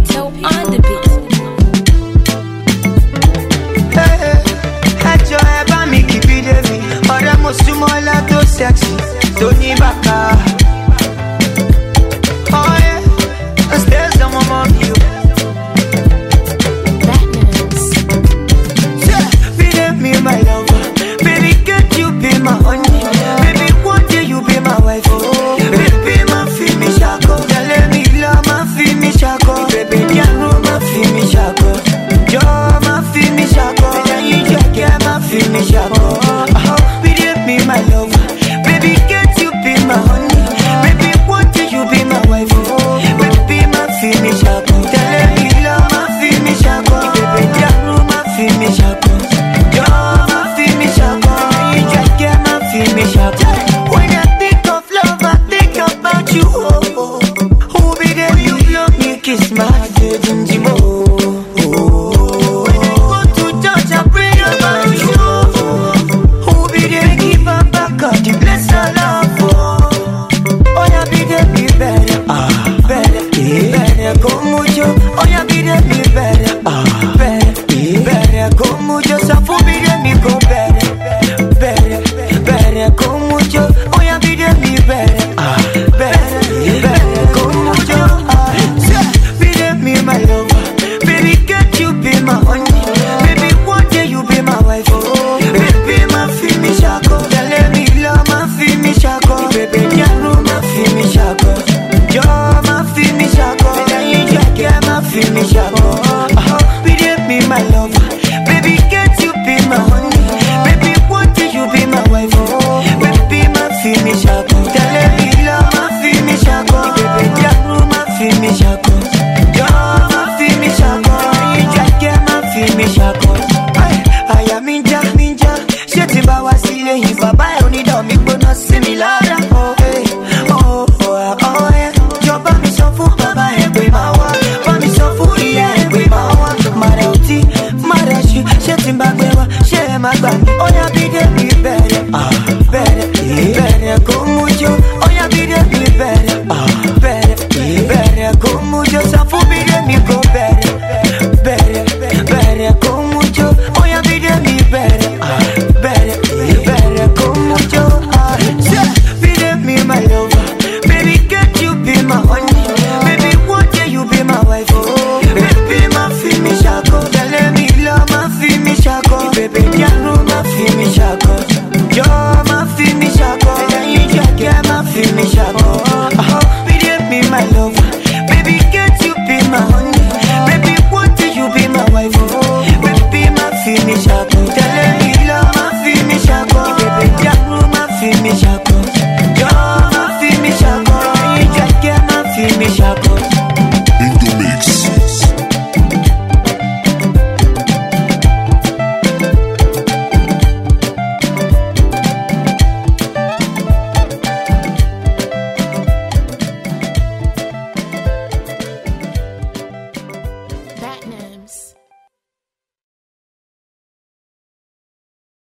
toe on the beat. Baby, can't you be my honey? Baby, one day you be my wife. Oh, baby, my me shako. Tell me love, my feel me shako. Baby, jaru, my feel me shako. Yo, my me shako. Tell you, yeah, my feel uh-huh. me shako. Oh, be there, my lover. Baby, can't you be my honey? Baby, one day you be my wife. Oh, baby, my me shako. Tell me love, my feel me shako. Baby, jaru, my feel me my body. Shop